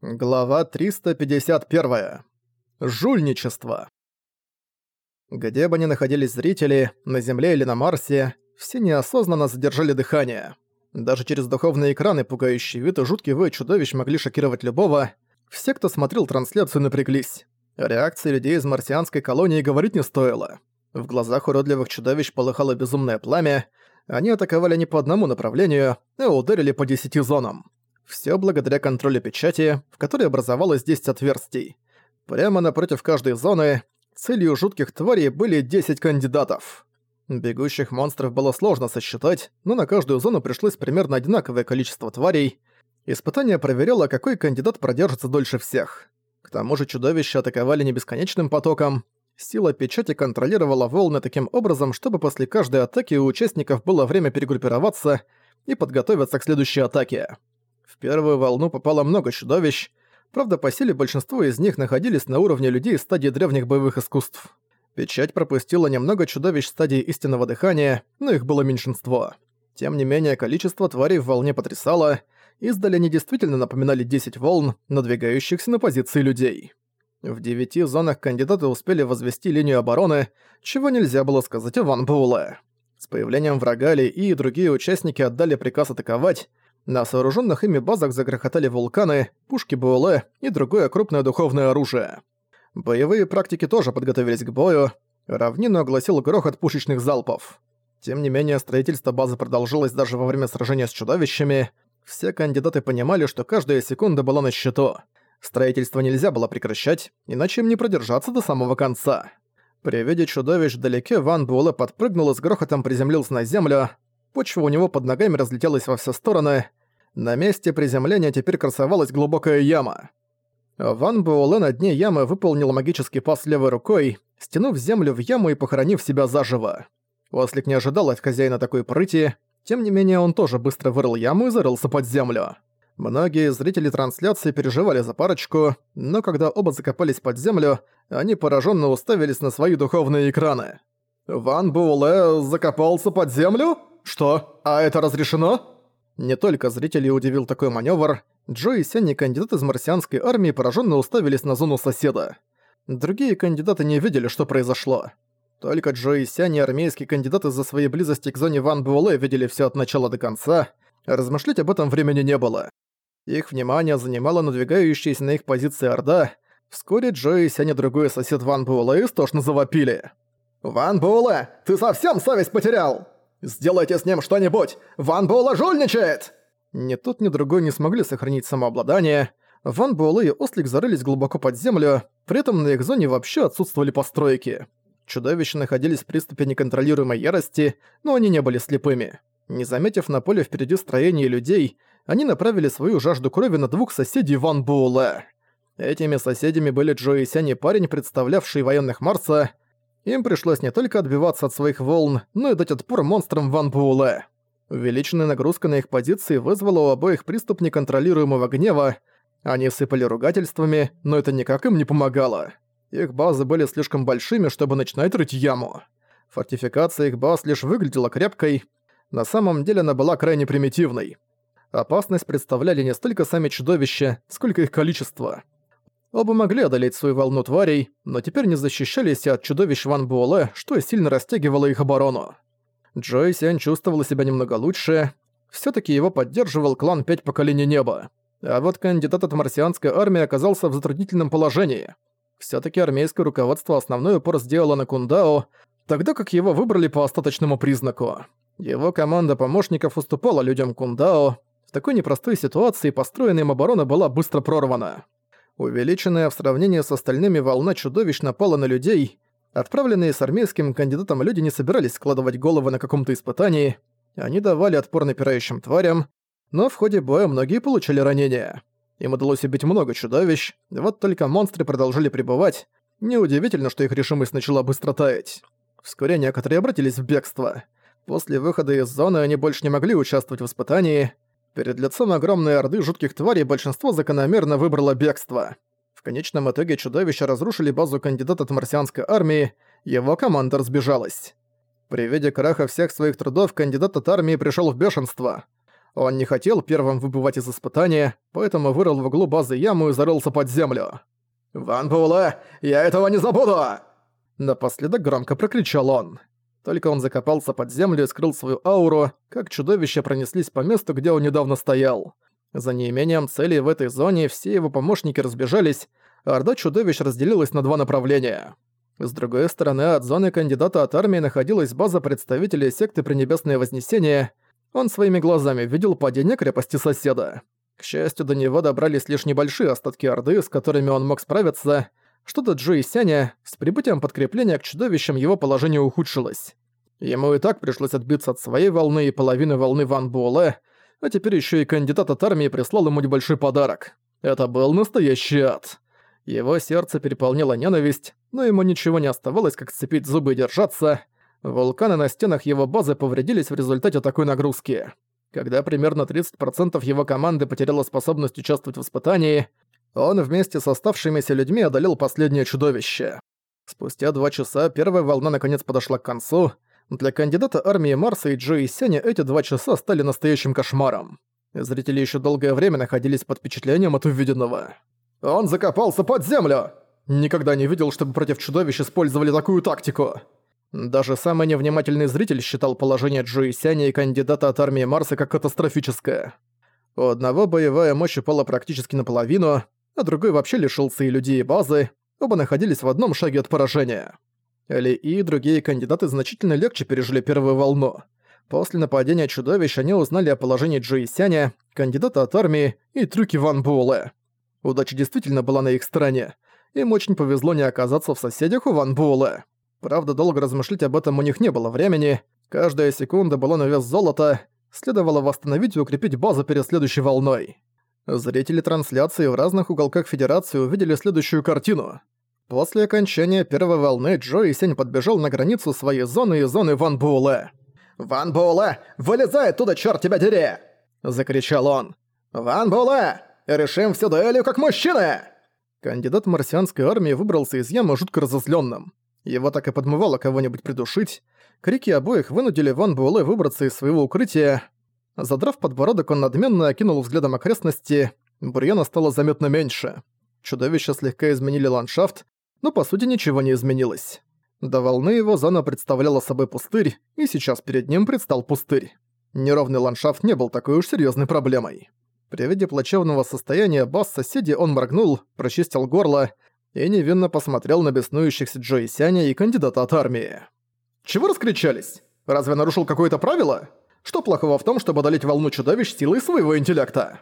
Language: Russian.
Глава 351. Жульничество. Где бы ни находились зрители, на Земле или на Марсе, все неосознанно задержали дыхание. Даже через духовные экраны пугающий вид и жуткий вой чудовищ могли шокировать любого. Все, кто смотрел трансляцию, напряглись. Реакции людей из марсианской колонии говорить не стоило. В глазах уродливых чудовищ полыхало безумное пламя. Они атаковали не по одному направлению, а ударили по десяти зонам. Все благодаря контролю печати, в которой образовалось 10 отверстий. Прямо напротив каждой зоны целью жутких тварей были 10 кандидатов. Бегущих монстров было сложно сосчитать, но на каждую зону пришлось примерно одинаковое количество тварей. Испытание проверяло, какой кандидат продержится дольше всех. К тому же чудовища атаковали не бесконечным потоком. Сила печати контролировала волны таким образом, чтобы после каждой атаки у участников было время перегруппироваться и подготовиться к следующей атаке. Первую волну попало много чудовищ, правда по силе большинство из них находились на уровне людей стадии древних боевых искусств. Печать пропустила немного чудовищ стадии истинного дыхания, но их было меньшинство. Тем не менее, количество тварей в волне потрясало, издали они действительно напоминали 10 волн, надвигающихся на позиции людей. В девяти зонах кандидаты успели возвести линию обороны, чего нельзя было сказать о Ван Буэлэ. С появлением врага Ли и другие участники отдали приказ атаковать, на сооруженных ими базах загрохотали вулканы, пушки БЛ и другое крупное духовное оружие. Боевые практики тоже подготовились к бою, равнину огласил грохот пушечных залпов. Тем не менее, строительство базы продолжилось даже во время сражения с чудовищами. Все кандидаты понимали, что каждая секунда была на счету. Строительство нельзя было прекращать, иначе им не продержаться до самого конца. При виде чудовищ вдалеке Ван Буэлэ подпрыгнул и с грохотом приземлился на землю. Почва у него под ногами разлетелась во все стороны. На месте приземления теперь красовалась глубокая яма. Ван Буэлэ на дне ямы выполнил магический пас левой рукой, стянув землю в яму и похоронив себя заживо. Ослик не ожидал от хозяина такой прыти, тем не менее он тоже быстро вырыл яму и зарылся под землю. Многие зрители трансляции переживали за парочку, но когда оба закопались под землю, они пораженно уставились на свои духовные экраны. «Ван Буэлэ закопался под землю? Что? А это разрешено?» Не только зрителей удивил такой маневр, Джо и Сянни, кандидаты из марсианской армии, пораженно уставились на зону соседа. Другие кандидаты не видели, что произошло. Только Джо и Сянни, армейские кандидаты из-за своей близости к зоне Ван Буэлэ, видели все от начала до конца. Размышлять об этом времени не было. Их внимание занимала надвигающаяся на их позиции Орда. Вскоре Джо и Сянни, другой сосед Ван Буэлэ, истошно завопили. «Ван Буэлэ, ты совсем совесть потерял!» «Сделайте с ним что-нибудь! Ван Буэлэ жульничает!» Ни тот, ни другой не смогли сохранить самообладание. Ван Буэлэ и Ослик зарылись глубоко под землю, при этом на их зоне вообще отсутствовали постройки. Чудовища находились в приступе неконтролируемой ярости, но они не были слепыми. Не заметив на поле впереди строения людей, они направили свою жажду крови на двух соседей Ван Буэлэ. Этими соседями были Джо и Сянь парень, представлявший военных Марса, им пришлось не только отбиваться от своих волн, но и дать отпор монстрам Ван Буэлэ. Увеличенная нагрузка на их позиции вызвала у обоих приступ неконтролируемого гнева. Они сыпали ругательствами, но это никак им не помогало. Их базы были слишком большими, чтобы начинать рыть яму. Фортификация их баз лишь выглядела крепкой, на самом деле она была крайне примитивной. Опасность представляли не столько сами чудовища, сколько их количество. Оба могли одолеть свою волну тварей, но теперь не защищались от чудовищ Ван Буэлэ, что сильно растягивало их оборону. Джой Сянь чувствовала себя немного лучше, все таки его поддерживал клан Пять Поколений Неба. А вот кандидат от марсианской армии оказался в затруднительном положении. все таки армейское руководство основной упор сделало на Кундао, тогда как его выбрали по остаточному признаку. Его команда помощников уступала людям Кундао. В такой непростой ситуации построенная им оборона была быстро прорвана. Увеличенная в сравнении с остальными волна чудовищ напала на людей. Отправленные с армейским кандидатом люди не собирались складывать головы на каком-то испытании. Они давали отпор напирающим тварям, но в ходе боя многие получили ранения. Им удалось убить много чудовищ, вот только монстры продолжили пребывать. Неудивительно, что их решимость начала быстро таять. Вскоре некоторые обратились в бегство. После выхода из зоны они больше не могли участвовать в испытании, Перед лицом огромной орды жутких тварей большинство закономерно выбрало бегство. В конечном итоге чудовища разрушили базу кандидата от марсианской армии, его команда разбежалась. При виде краха всех своих трудов кандидат от армии пришел в бешенство. Он не хотел первым выбывать из испытания, поэтому вырыл в углу базы яму и зарылся под землю. «Ван Буэлэ, я этого не забуду!» Напоследок громко прокричал он. Только он закопался под землю и скрыл свою ауру, как чудовища пронеслись по месту, где он недавно стоял. За неимением цели в этой зоне все его помощники разбежались, а орда чудовищ разделилась на два направления. С другой стороны, от зоны кандидата от армии находилась база представителей секты Пренебесное Вознесение. Он своими глазами видел падение крепости соседа. К счастью, до него добрались лишь небольшие остатки Орды, с которыми он мог справиться. Что-то Джо и Сяня, с прибытием подкрепления к чудовищам его положение ухудшилось. Ему и так пришлось отбиться от своей волны и половины волны Ван Буэлэ, а теперь еще и кандидат от армии прислал ему небольшой подарок. Это был настоящий ад. Его сердце переполняло ненависть, но ему ничего не оставалось, как сцепить зубы и держаться. Вулканы на стенах его базы повредились в результате такой нагрузки. Когда примерно 30% его команды потеряла способность участвовать в испытании, он вместе с оставшимися людьми одолел последнее чудовище. Спустя два часа первая волна наконец подошла к концу. Для кандидата армии Марса и Джо и Сеня эти два часа стали настоящим кошмаром. Зрители еще долгое время находились под впечатлением от увиденного. Он закопался под землю! Никогда не видел, чтобы против чудовищ использовали такую тактику. Даже самый невнимательный зритель считал положение Джои Сяня и кандидата от армии Марса как катастрофическое. У одного боевая мощь упала практически наполовину, а другой вообще лишился и людей, и базы, оба находились в одном шаге от поражения. Ли и другие кандидаты значительно легче пережили первую волну. После нападения чудовищ они узнали о положении Джои Сяня, кандидата от армии и трюки Ван Буэлэ. Удача действительно была на их стороне. Им очень повезло не оказаться в соседях у Ван Буэлэ. Правда, долго размышлять об этом у них не было времени. Каждая секунда была на вес золота. Следовало восстановить и укрепить базу перед следующей волной. Зрители трансляции в разных уголках Федерации увидели следующую картину. После окончания первой волны Джо и Сень подбежал на границу своей зоны и зоны Ван Буэлэ. «Ван Буэлэ, вылезай оттуда, чёрт тебя дери!» – закричал он. «Ван Буэлэ, Решим всю дуэлью как мужчины!» Кандидат марсианской армии выбрался из ямы жутко разозлённым. Его так и подмывало кого-нибудь придушить. Крики обоих вынудили Ван Буэлэ выбраться из своего укрытия. Задрав подбородок, он надменно окинул взглядом окрестности. Бурьяна стало заметно меньше. Чудовища слегка изменили ландшафт, но по сути ничего не изменилось. До волны его зона представляла собой пустырь, и сейчас перед ним предстал пустырь. Неровный ландшафт не был такой уж серьезной проблемой. При виде плачевного состояния бас соседи он моргнул, прочистил горло и невинно посмотрел на беснующихся Джо и Сяня и кандидата от армии. «Чего раскричались? Разве нарушил какое-то правило? Что плохого в том, чтобы одолеть волну чудовищ силой своего интеллекта?»